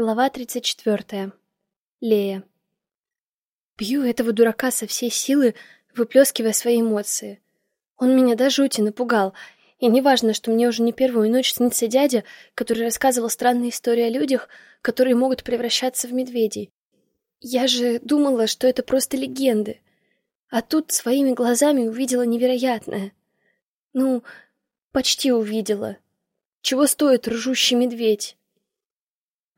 Глава 34. Лея. Бью этого дурака со всей силы, выплескивая свои эмоции. Он меня до жути напугал, и неважно, что мне уже не первую ночь снится дядя, который рассказывал странные истории о людях, которые могут превращаться в медведей. Я же думала, что это просто легенды. А тут своими глазами увидела невероятное. Ну, почти увидела. Чего стоит ржущий медведь?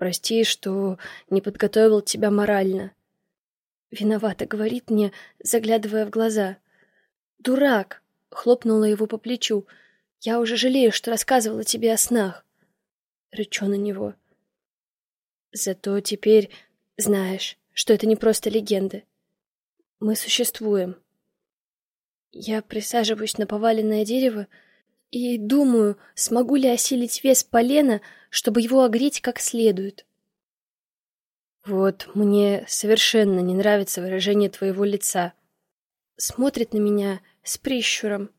Прости, что не подготовил тебя морально. Виновато, говорит мне, заглядывая в глаза. Дурак! Хлопнула его по плечу. Я уже жалею, что рассказывала тебе о снах. Рычу на него. Зато теперь знаешь, что это не просто легенды. Мы существуем. Я присаживаюсь на поваленное дерево и думаю, смогу ли осилить вес полена, чтобы его огреть как следует. Вот мне совершенно не нравится выражение твоего лица. Смотрит на меня с прищуром.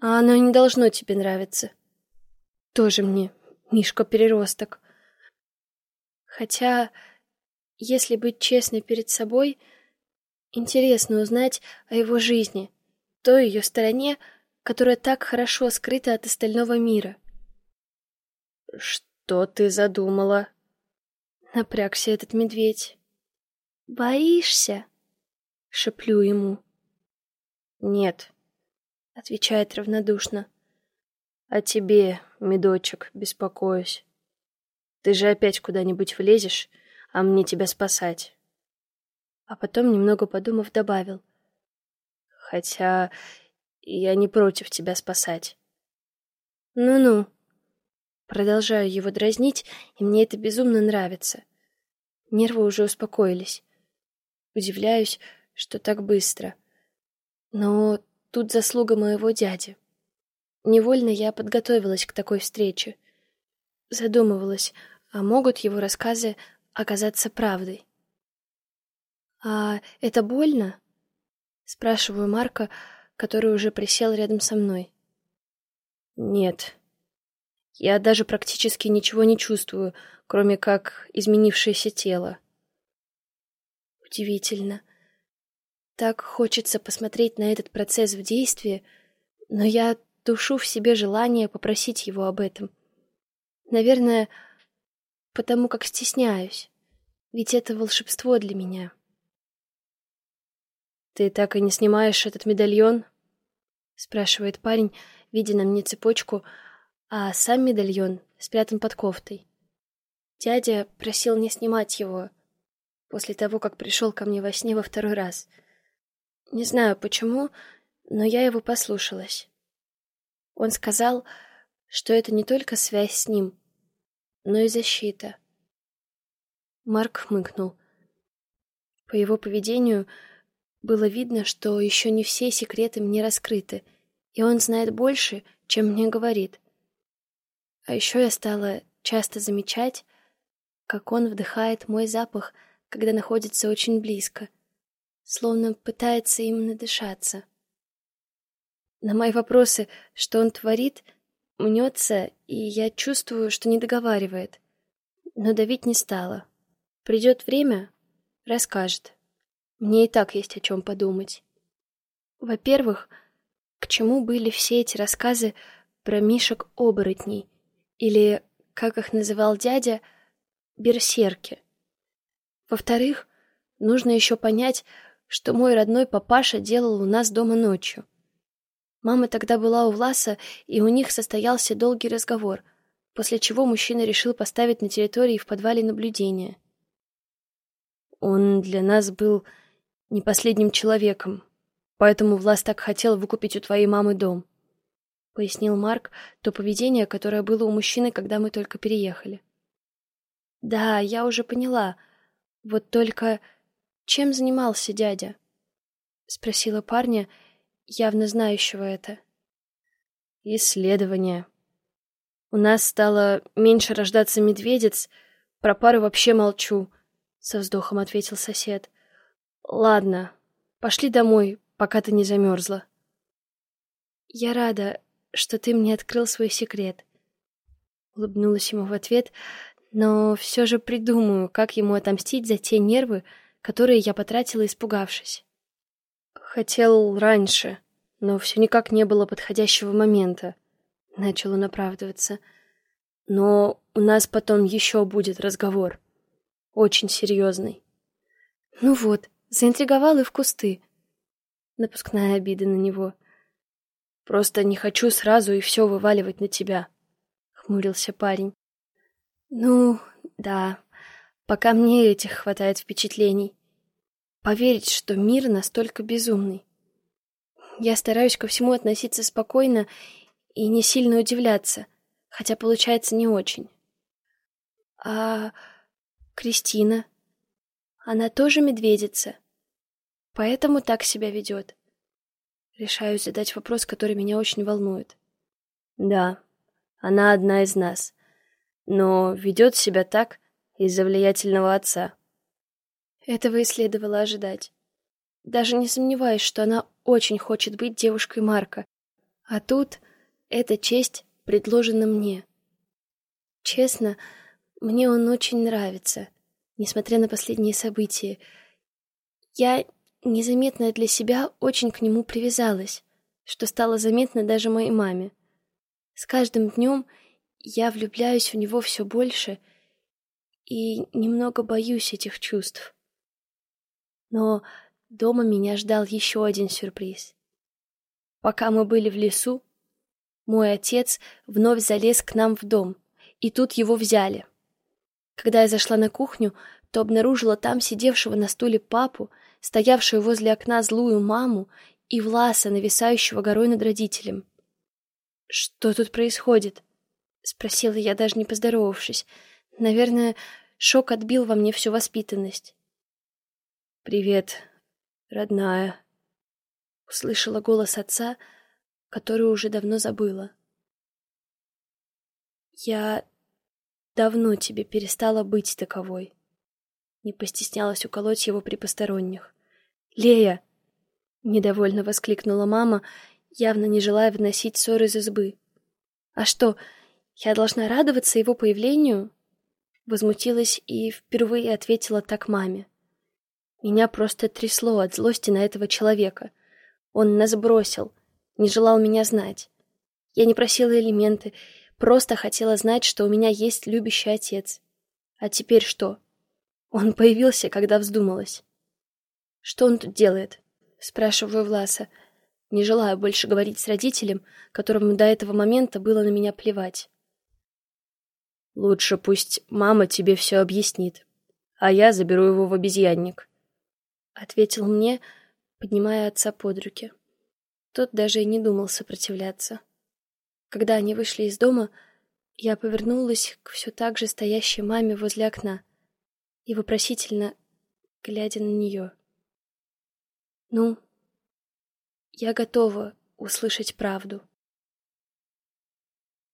А оно не должно тебе нравиться. Тоже мне Мишка-переросток. Хотя, если быть честной перед собой, интересно узнать о его жизни, той ее стороне, которая так хорошо скрыта от остального мира. «Что ты задумала?» Напрягся этот медведь. «Боишься?» — шеплю ему. «Нет», — отвечает равнодушно. «О тебе, медочек, беспокоюсь. Ты же опять куда-нибудь влезешь, а мне тебя спасать». А потом, немного подумав, добавил. «Хотя я не против тебя спасать». «Ну-ну», Продолжаю его дразнить, и мне это безумно нравится. Нервы уже успокоились. Удивляюсь, что так быстро. Но тут заслуга моего дяди. Невольно я подготовилась к такой встрече. Задумывалась, а могут его рассказы оказаться правдой. «А это больно?» Спрашиваю Марка, который уже присел рядом со мной. «Нет», я даже практически ничего не чувствую, кроме как изменившееся тело. Удивительно. Так хочется посмотреть на этот процесс в действии, но я душу в себе желание попросить его об этом. Наверное, потому как стесняюсь, ведь это волшебство для меня. «Ты так и не снимаешь этот медальон?» — спрашивает парень, видя на мне цепочку — а сам медальон спрятан под кофтой. Дядя просил не снимать его после того, как пришел ко мне во сне во второй раз. Не знаю почему, но я его послушалась. Он сказал, что это не только связь с ним, но и защита. Марк хмыкнул. По его поведению было видно, что еще не все секреты мне раскрыты, и он знает больше, чем мне говорит. А еще я стала часто замечать, как он вдыхает мой запах, когда находится очень близко, словно пытается им надышаться. На мои вопросы, что он творит, мнется, и я чувствую, что не договаривает. Но давить не стала. Придет время — расскажет. Мне и так есть о чем подумать. Во-первых, к чему были все эти рассказы про мишек-оборотней — или, как их называл дядя, берсерки. Во-вторых, нужно еще понять, что мой родной папаша делал у нас дома ночью. Мама тогда была у Власа, и у них состоялся долгий разговор, после чего мужчина решил поставить на территории в подвале наблюдение. Он для нас был не последним человеком, поэтому Влас так хотел выкупить у твоей мамы дом пояснил Марк то поведение, которое было у мужчины, когда мы только переехали. Да, я уже поняла. Вот только чем занимался дядя? спросила парня, явно знающего это. Исследование. У нас стало меньше рождаться медведец, про пары вообще молчу, со вздохом ответил сосед. Ладно, пошли домой, пока ты не замерзла. Я рада, что ты мне открыл свой секрет. Улыбнулась ему в ответ, но все же придумаю, как ему отомстить за те нервы, которые я потратила, испугавшись. Хотел раньше, но все никак не было подходящего момента. Начал он оправдываться. Но у нас потом еще будет разговор. Очень серьезный. Ну вот, заинтриговал и в кусты. Напускная обида на него. Просто не хочу сразу и все вываливать на тебя, хмурился парень. Ну, да, пока мне этих хватает впечатлений. Поверить, что мир настолько безумный. Я стараюсь ко всему относиться спокойно и не сильно удивляться, хотя получается не очень. А Кристина? Она тоже медведица? Поэтому так себя ведет. Решаю задать вопрос, который меня очень волнует. Да, она одна из нас, но ведет себя так из-за влиятельного отца. Этого и следовало ожидать. Даже не сомневаюсь, что она очень хочет быть девушкой Марка. А тут эта честь предложена мне. Честно, мне он очень нравится, несмотря на последние события. Я незаметно для себя очень к нему привязалась, что стало заметно даже моей маме. С каждым днем я влюбляюсь в него все больше и немного боюсь этих чувств. Но дома меня ждал еще один сюрприз. Пока мы были в лесу, мой отец вновь залез к нам в дом, и тут его взяли. Когда я зашла на кухню, то обнаружила там сидевшего на стуле папу, стоявшую возле окна злую маму и Власа, нависающего горой над родителем. «Что тут происходит?» — спросила я, даже не поздоровавшись. Наверное, шок отбил во мне всю воспитанность. «Привет, родная», — услышала голос отца, который уже давно забыла. «Я давно тебе перестала быть таковой». Не постеснялась уколоть его при посторонних. «Лея!» — недовольно воскликнула мама, явно не желая выносить ссоры из избы. «А что, я должна радоваться его появлению?» Возмутилась и впервые ответила так маме. Меня просто трясло от злости на этого человека. Он нас бросил, не желал меня знать. Я не просила элементы, просто хотела знать, что у меня есть любящий отец. А теперь что? Он появился, когда вздумалась. «Что он тут делает?» — спрашиваю Власа. Не желаю больше говорить с родителем, которому до этого момента было на меня плевать. «Лучше пусть мама тебе все объяснит, а я заберу его в обезьянник», ответил мне, поднимая отца под руки. Тот даже и не думал сопротивляться. Когда они вышли из дома, я повернулась к все так же стоящей маме возле окна и вопросительно, глядя на нее. «Ну, я готова услышать правду».